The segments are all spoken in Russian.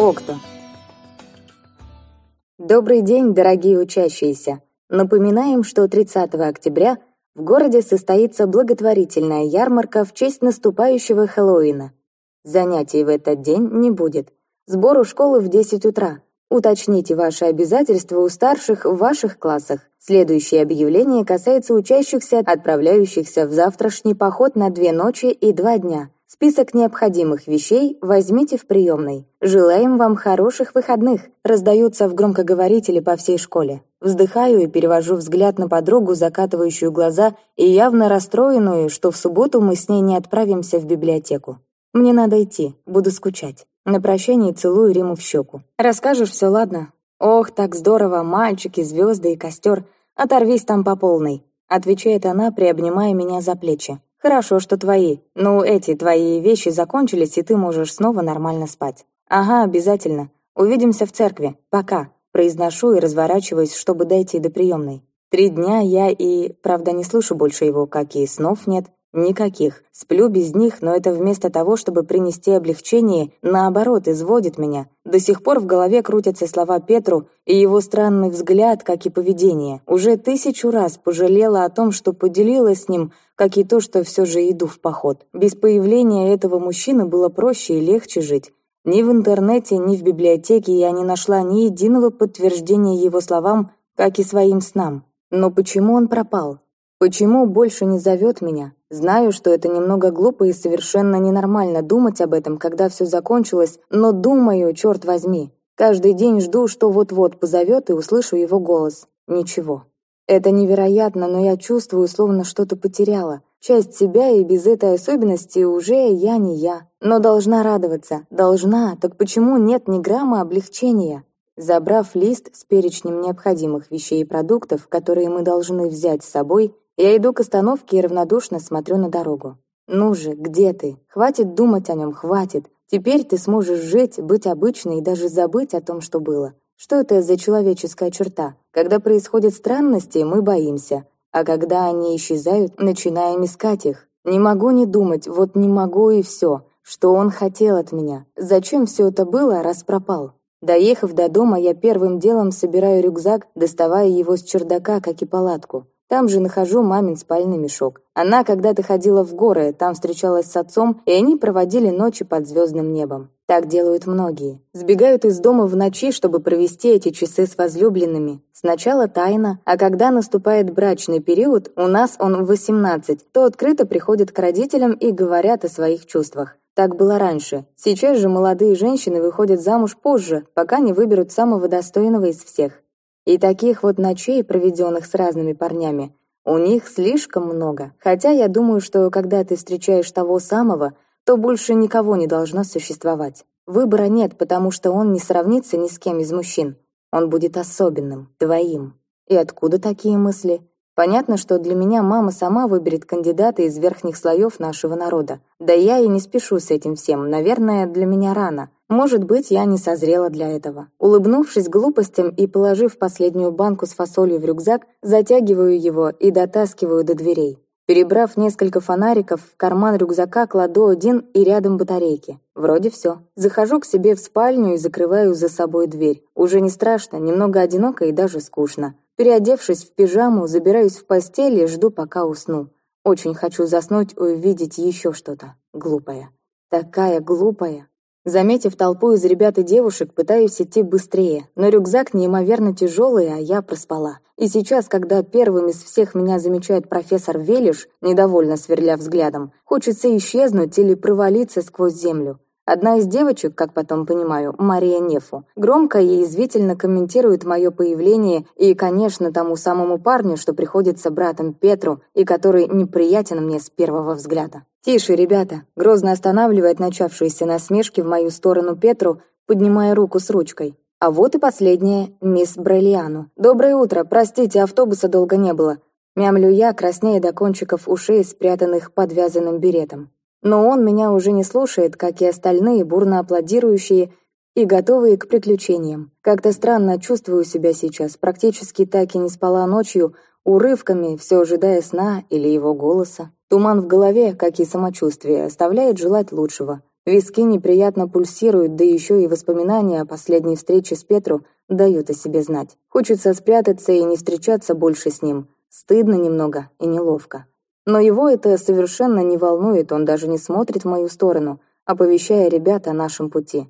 Окто. Добрый день, дорогие учащиеся! Напоминаем, что 30 октября в городе состоится благотворительная ярмарка в честь наступающего Хэллоуина. Занятий в этот день не будет. Сбор у школы в 10 утра. Уточните ваши обязательства у старших в ваших классах. Следующее объявление касается учащихся, отправляющихся в завтрашний поход на две ночи и два дня. Список необходимых вещей возьмите в приемной. Желаем вам хороших выходных. Раздаются в громкоговорителе по всей школе. Вздыхаю и перевожу взгляд на подругу, закатывающую глаза и явно расстроенную, что в субботу мы с ней не отправимся в библиотеку. Мне надо идти, буду скучать. На прощание целую Риму в щеку. Расскажешь все, ладно? Ох, так здорово, мальчики, звезды и костер. Оторвись там по полной. Отвечает она, приобнимая меня за плечи. «Хорошо, что твои. Ну, эти твои вещи закончились, и ты можешь снова нормально спать». «Ага, обязательно. Увидимся в церкви. Пока». Произношу и разворачиваюсь, чтобы дойти до приемной. Три дня я и... Правда, не слышу больше его, как и снов нет. Никаких. Сплю без них, но это вместо того, чтобы принести облегчение, наоборот, изводит меня. До сих пор в голове крутятся слова Петру и его странный взгляд, как и поведение. Уже тысячу раз пожалела о том, что поделилась с ним, как и то, что все же иду в поход. Без появления этого мужчины было проще и легче жить. Ни в интернете, ни в библиотеке я не нашла ни единого подтверждения его словам, как и своим снам. Но почему он пропал? Почему больше не зовет меня? Знаю, что это немного глупо и совершенно ненормально думать об этом, когда все закончилось, но думаю, черт возьми. Каждый день жду, что вот-вот позовет и услышу его голос. Ничего. Это невероятно, но я чувствую, словно что-то потеряла. Часть себя, и без этой особенности уже я не я. Но должна радоваться. Должна. Так почему нет ни грамма облегчения? Забрав лист с перечнем необходимых вещей и продуктов, которые мы должны взять с собой, я иду к остановке и равнодушно смотрю на дорогу. «Ну же, где ты? Хватит думать о нем, хватит. Теперь ты сможешь жить, быть обычной и даже забыть о том, что было. Что это за человеческая черта? Когда происходят странности, мы боимся. А когда они исчезают, начинаем искать их. Не могу не думать, вот не могу и все. Что он хотел от меня? Зачем все это было, раз пропал?» Доехав до дома, я первым делом собираю рюкзак, доставая его с чердака, как и палатку. Там же нахожу мамин спальный мешок. Она когда-то ходила в горы, там встречалась с отцом, и они проводили ночи под звездным небом. Так делают многие. Сбегают из дома в ночи, чтобы провести эти часы с возлюбленными. Сначала тайно, а когда наступает брачный период, у нас он в 18, то открыто приходят к родителям и говорят о своих чувствах. Так было раньше. Сейчас же молодые женщины выходят замуж позже, пока не выберут самого достойного из всех. И таких вот ночей, проведенных с разными парнями, у них слишком много. Хотя я думаю, что когда ты встречаешь того самого, то больше никого не должно существовать. Выбора нет, потому что он не сравнится ни с кем из мужчин. Он будет особенным, твоим. И откуда такие мысли? Понятно, что для меня мама сама выберет кандидата из верхних слоев нашего народа. Да я и не спешу с этим всем, наверное, для меня рано. Может быть, я не созрела для этого. Улыбнувшись глупостям и положив последнюю банку с фасолью в рюкзак, затягиваю его и дотаскиваю до дверей. Перебрав несколько фонариков, в карман рюкзака кладу один и рядом батарейки. Вроде все. Захожу к себе в спальню и закрываю за собой дверь. Уже не страшно, немного одиноко и даже скучно. Переодевшись в пижаму, забираюсь в постель и жду, пока усну. Очень хочу заснуть и увидеть еще что-то. Глупое. Такая глупая. Заметив толпу из ребят и девушек, пытаюсь идти быстрее, но рюкзак неимоверно тяжелый, а я проспала. И сейчас, когда первым из всех меня замечает профессор Велиш, недовольно сверля взглядом, хочется исчезнуть или провалиться сквозь землю. Одна из девочек, как потом понимаю, Мария Нефу, громко и извительно комментирует мое появление и, конечно, тому самому парню, что приходится братом Петру и который неприятен мне с первого взгляда. «Тише, ребята!» — грозно останавливает начавшиеся насмешки в мою сторону Петру, поднимая руку с ручкой. А вот и последняя, мисс Брайлиану. «Доброе утро! Простите, автобуса долго не было». Мямлю я, краснея до кончиков ушей, спрятанных под вязаным беретом. Но он меня уже не слушает, как и остальные, бурно аплодирующие и готовые к приключениям. Как-то странно чувствую себя сейчас, практически так и не спала ночью, урывками, все ожидая сна или его голоса. Туман в голове, как и самочувствие, оставляет желать лучшего. Виски неприятно пульсируют, да еще и воспоминания о последней встрече с Петру дают о себе знать. Хочется спрятаться и не встречаться больше с ним. Стыдно немного и неловко. Но его это совершенно не волнует, он даже не смотрит в мою сторону, оповещая ребят о нашем пути.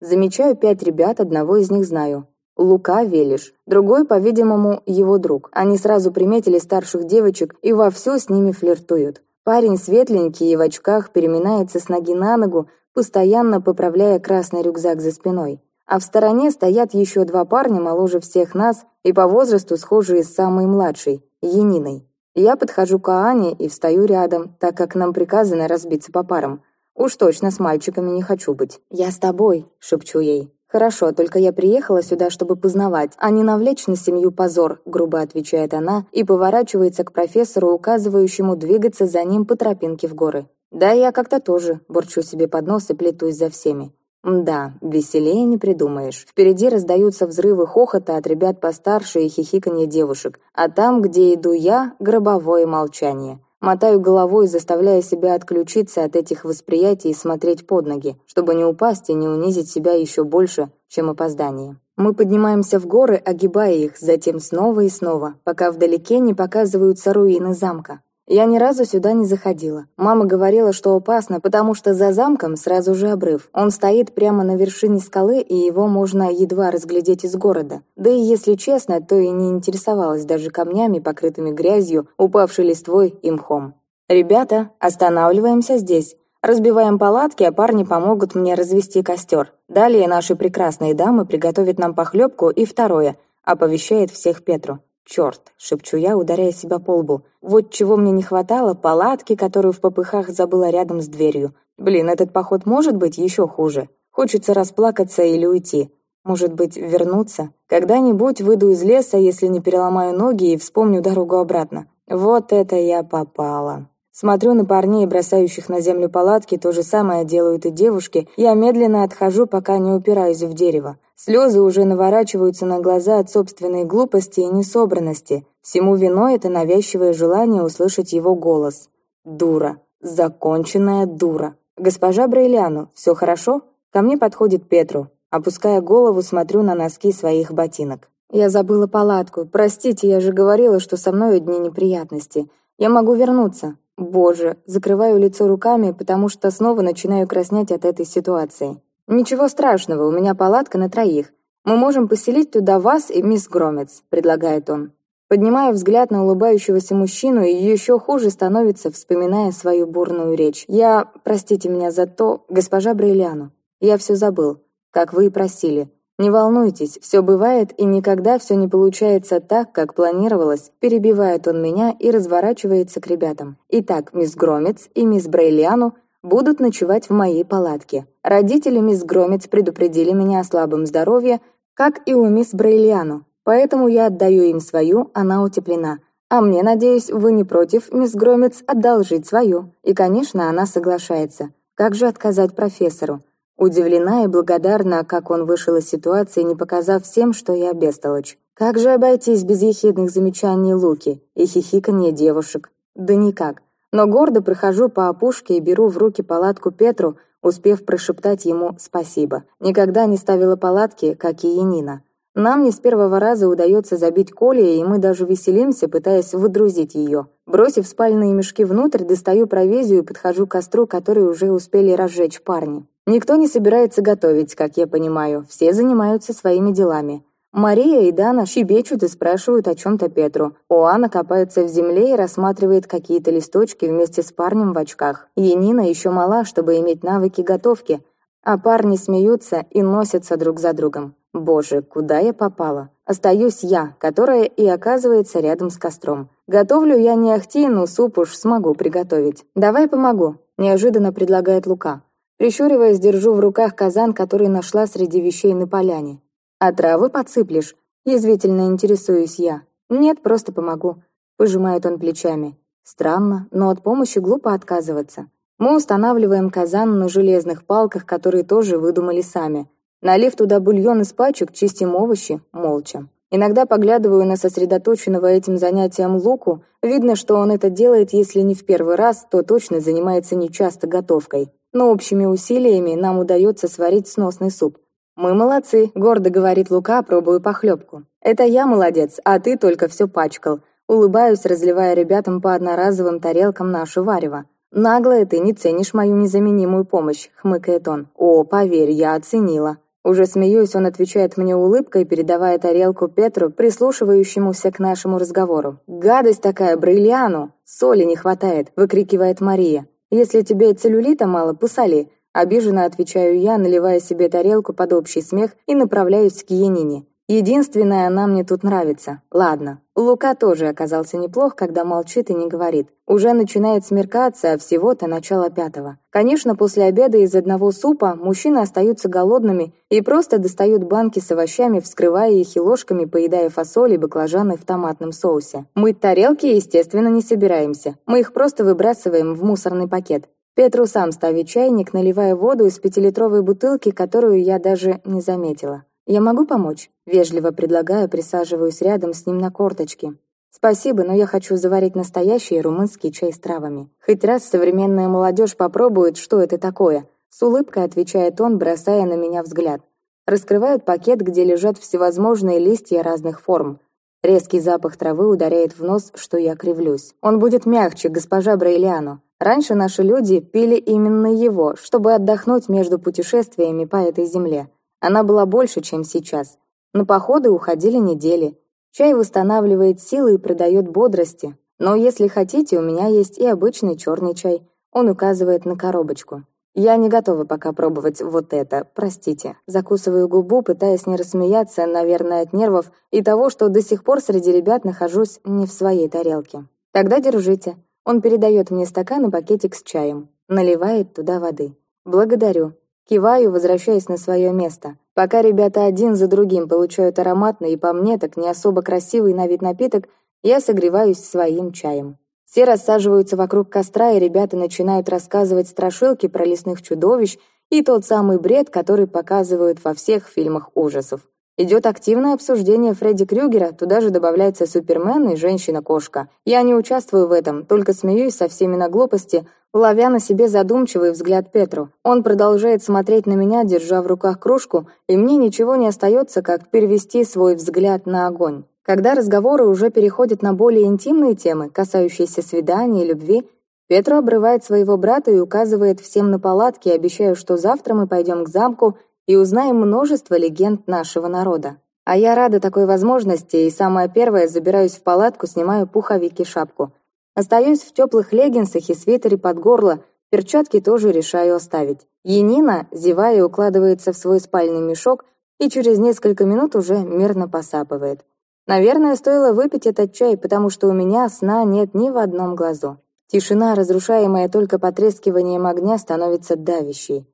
Замечаю пять ребят, одного из них знаю. Лука Велиш, другой, по-видимому, его друг. Они сразу приметили старших девочек и вовсю с ними флиртуют. Парень светленький и в очках переминается с ноги на ногу, постоянно поправляя красный рюкзак за спиной. А в стороне стоят еще два парня моложе всех нас и по возрасту схожие с самой младшей, Яниной. Я подхожу к Аане и встаю рядом, так как нам приказано разбиться по парам. Уж точно с мальчиками не хочу быть. «Я с тобой», — шепчу ей. «Хорошо, только я приехала сюда, чтобы познавать, а не навлечь на семью позор», — грубо отвечает она и поворачивается к профессору, указывающему двигаться за ним по тропинке в горы. «Да, я как-то тоже», — бурчу себе под нос и плетусь за всеми. Да, веселее не придумаешь. Впереди раздаются взрывы хохота от ребят постарше и хихиканье девушек, а там, где иду я, гробовое молчание. Мотаю головой, заставляя себя отключиться от этих восприятий и смотреть под ноги, чтобы не упасть и не унизить себя еще больше, чем опоздание. Мы поднимаемся в горы, огибая их, затем снова и снова, пока вдалеке не показываются руины замка. Я ни разу сюда не заходила. Мама говорила, что опасно, потому что за замком сразу же обрыв. Он стоит прямо на вершине скалы, и его можно едва разглядеть из города. Да и если честно, то и не интересовалась даже камнями, покрытыми грязью, упавшей листвой и мхом. «Ребята, останавливаемся здесь. Разбиваем палатки, а парни помогут мне развести костер. Далее наши прекрасные дамы приготовят нам похлебку и второе», оповещает всех Петру. «Черт!» — шепчу я, ударяя себя по лбу. «Вот чего мне не хватало, палатки, которую в попыхах забыла рядом с дверью. Блин, этот поход может быть еще хуже. Хочется расплакаться или уйти. Может быть, вернуться? Когда-нибудь выйду из леса, если не переломаю ноги и вспомню дорогу обратно. Вот это я попала!» Смотрю на парней, бросающих на землю палатки, то же самое делают и девушки. Я медленно отхожу, пока не упираюсь в дерево. Слезы уже наворачиваются на глаза от собственной глупости и несобранности. Всему виной это навязчивое желание услышать его голос. «Дура. Законченная дура. Госпожа Брейлиану, все хорошо?» Ко мне подходит Петру. Опуская голову, смотрю на носки своих ботинок. «Я забыла палатку. Простите, я же говорила, что со мной одни неприятности. Я могу вернуться. Боже, закрываю лицо руками, потому что снова начинаю краснеть от этой ситуации. Ничего страшного, у меня палатка на троих. Мы можем поселить туда вас и мисс Громец, предлагает он. Поднимаю взгляд на улыбающегося мужчину, и еще хуже становится, вспоминая свою бурную речь. Я, простите меня за то, госпожа Брейляну, я все забыл, как вы и просили. Не волнуйтесь, все бывает, и никогда все не получается так, как планировалось, перебивает он меня и разворачивается к ребятам. Итак, мисс Громец и мисс Брейлиану будут ночевать в моей палатке. Родители мисс Громец предупредили меня о слабом здоровье, как и у мисс Брейлиану, поэтому я отдаю им свою, она утеплена. А мне, надеюсь, вы не против, мисс Громец, одолжить свою. И, конечно, она соглашается. Как же отказать профессору? Удивлена и благодарна, как он вышел из ситуации, не показав всем, что я бестолочь. Как же обойтись без ехидных замечаний Луки и хихиканья девушек? Да никак. Но гордо прохожу по опушке и беру в руки палатку Петру, успев прошептать ему «спасибо». Никогда не ставила палатки, как и Янина. Нам не с первого раза удается забить Коле, и мы даже веселимся, пытаясь выдрузить ее. Бросив спальные мешки внутрь, достаю провизию и подхожу к костру, который уже успели разжечь парни. Никто не собирается готовить, как я понимаю, все занимаются своими делами. Мария и Дана щебечут и спрашивают о чем-то Петру. Оана копается в земле и рассматривает какие-то листочки вместе с парнем в очках. Енина еще мала, чтобы иметь навыки готовки, а парни смеются и носятся друг за другом. Боже, куда я попала? Остаюсь я, которая и оказывается рядом с костром. Готовлю я не ахти, но суп уж смогу приготовить. «Давай помогу», – неожиданно предлагает Лука. Прищуриваясь, держу в руках казан, который нашла среди вещей на поляне. «А травы подсыплешь?» Язвительно интересуюсь я. «Нет, просто помогу», — пожимает он плечами. Странно, но от помощи глупо отказываться. Мы устанавливаем казан на железных палках, которые тоже выдумали сами. Налив туда бульон из пачек, чистим овощи, молча. Иногда поглядываю на сосредоточенного этим занятием Луку. Видно, что он это делает, если не в первый раз, то точно занимается нечасто готовкой. Но общими усилиями нам удается сварить сносный суп. «Мы молодцы», — гордо говорит Лука, пробую похлебку. «Это я молодец, а ты только все пачкал». Улыбаюсь, разливая ребятам по одноразовым тарелкам нашу варево. «Наглая ты, не ценишь мою незаменимую помощь», — хмыкает он. «О, поверь, я оценила». Уже смеюсь, он отвечает мне улыбкой, передавая тарелку Петру, прислушивающемуся к нашему разговору. «Гадость такая, бриллиану! Соли не хватает!» — выкрикивает Мария. «Если тебе целлюлита мало, посоли!» Обиженно отвечаю я, наливая себе тарелку под общий смех и направляюсь к Янине. Единственное, она мне тут нравится. Ладно. Лука тоже оказался неплох, когда молчит и не говорит. Уже начинает смеркаться, а всего-то начало пятого. Конечно, после обеда из одного супа мужчины остаются голодными и просто достают банки с овощами, вскрывая их и ложками, поедая фасоль и баклажаны в томатном соусе. Мыть тарелки, естественно, не собираемся. Мы их просто выбрасываем в мусорный пакет. Петру сам ставит чайник, наливая воду из пятилитровой бутылки, которую я даже не заметила. «Я могу помочь?» Вежливо предлагаю, присаживаюсь рядом с ним на корточке. «Спасибо, но я хочу заварить настоящий румынский чай с травами. Хоть раз современная молодежь попробует, что это такое». С улыбкой отвечает он, бросая на меня взгляд. Раскрывает пакет, где лежат всевозможные листья разных форм. Резкий запах травы ударяет в нос, что я кривлюсь. Он будет мягче, госпожа Брейлиану. Раньше наши люди пили именно его, чтобы отдохнуть между путешествиями по этой земле. Она была больше, чем сейчас. На походы уходили недели. Чай восстанавливает силы и придает бодрости. Но если хотите, у меня есть и обычный черный чай. Он указывает на коробочку. Я не готова пока пробовать вот это, простите. Закусываю губу, пытаясь не рассмеяться, наверное, от нервов и того, что до сих пор среди ребят нахожусь не в своей тарелке. Тогда держите. Он передает мне стакан и пакетик с чаем. Наливает туда воды. Благодарю. Киваю, возвращаясь на свое место. Пока ребята один за другим получают ароматный и по мне так не особо красивый на вид напиток, я согреваюсь своим чаем. Все рассаживаются вокруг костра, и ребята начинают рассказывать страшилки про лесных чудовищ и тот самый бред, который показывают во всех фильмах ужасов. Идет активное обсуждение Фредди Крюгера, туда же добавляется Супермен и Женщина-кошка. Я не участвую в этом, только смеюсь со всеми на глупости, ловя на себе задумчивый взгляд Петру. Он продолжает смотреть на меня, держа в руках кружку, и мне ничего не остается, как перевести свой взгляд на огонь. Когда разговоры уже переходят на более интимные темы, касающиеся свиданий и любви, Петру обрывает своего брата и указывает всем на палатки, обещая, что завтра мы пойдем к замку и узнаем множество легенд нашего народа. А я рада такой возможности, и самое первое, забираюсь в палатку, снимаю пуховик и шапку. Остаюсь в теплых леггинсах и свитере под горло, перчатки тоже решаю оставить. Енина, зевая, укладывается в свой спальный мешок и через несколько минут уже мирно посапывает. Наверное, стоило выпить этот чай, потому что у меня сна нет ни в одном глазу. Тишина, разрушаемая только потрескиванием огня, становится давящей.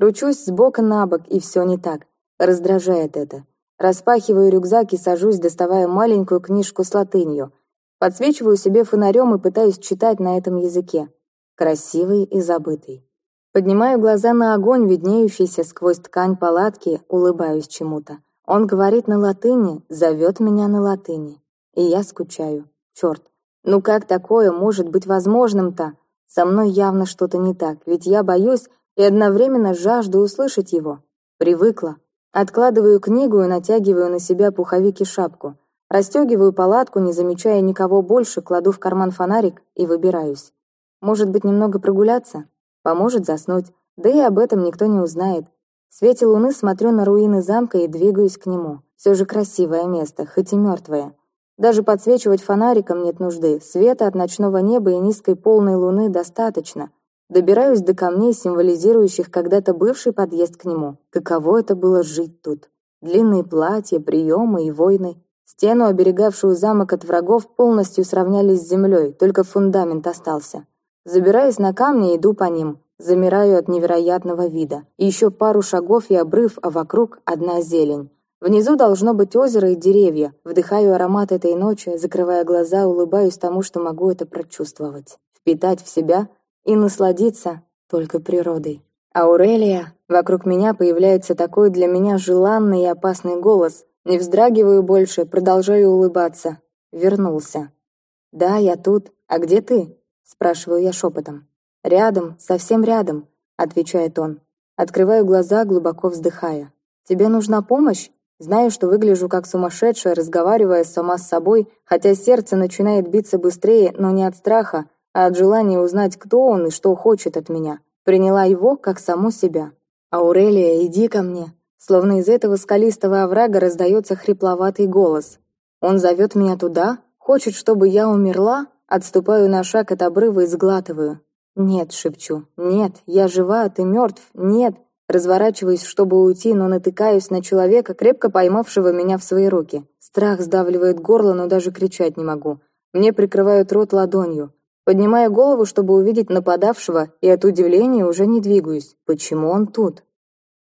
Кручусь с бока на бок, и все не так. Раздражает это. Распахиваю рюкзак и сажусь, доставая маленькую книжку с латынью. Подсвечиваю себе фонарем и пытаюсь читать на этом языке. Красивый и забытый. Поднимаю глаза на огонь, виднеющийся сквозь ткань палатки, улыбаюсь чему-то. Он говорит на латыни, зовет меня на латыни. И я скучаю. Черт, ну как такое может быть возможным-то? Со мной явно что-то не так, ведь я боюсь, и одновременно жажду услышать его. Привыкла. Откладываю книгу и натягиваю на себя пуховик и шапку. Растегиваю палатку, не замечая никого больше, кладу в карман фонарик и выбираюсь. Может быть, немного прогуляться? Поможет заснуть, да и об этом никто не узнает. В свете луны смотрю на руины замка и двигаюсь к нему. Все же красивое место, хоть и мертвое. Даже подсвечивать фонариком нет нужды. Света от ночного неба и низкой полной луны достаточно. Добираюсь до камней, символизирующих когда-то бывший подъезд к нему. Каково это было жить тут? Длинные платья, приемы и войны. Стену, оберегавшую замок от врагов, полностью сравнялись с землей, только фундамент остался. Забираясь на камни, иду по ним. Замираю от невероятного вида. Еще пару шагов и обрыв, а вокруг одна зелень. Внизу должно быть озеро и деревья. Вдыхаю аромат этой ночи, закрывая глаза, улыбаюсь тому, что могу это прочувствовать. Впитать в себя — и насладиться только природой. Аурелия, вокруг меня появляется такой для меня желанный и опасный голос. Не вздрагиваю больше, продолжаю улыбаться. Вернулся. «Да, я тут. А где ты?» Спрашиваю я шепотом. «Рядом, совсем рядом», отвечает он. Открываю глаза, глубоко вздыхая. «Тебе нужна помощь?» Знаю, что выгляжу как сумасшедшая, разговаривая сама с собой, хотя сердце начинает биться быстрее, но не от страха, а от желания узнать, кто он и что хочет от меня. Приняла его как саму себя. «Аурелия, иди ко мне!» Словно из этого скалистого оврага раздается хрипловатый голос. Он зовет меня туда, хочет, чтобы я умерла, отступаю на шаг от обрыва и сглатываю. «Нет», — шепчу, «нет, я жива, ты мертв, нет». Разворачиваюсь, чтобы уйти, но натыкаюсь на человека, крепко поймавшего меня в свои руки. Страх сдавливает горло, но даже кричать не могу. Мне прикрывают рот ладонью. Поднимаю голову, чтобы увидеть нападавшего, и от удивления уже не двигаюсь. Почему он тут?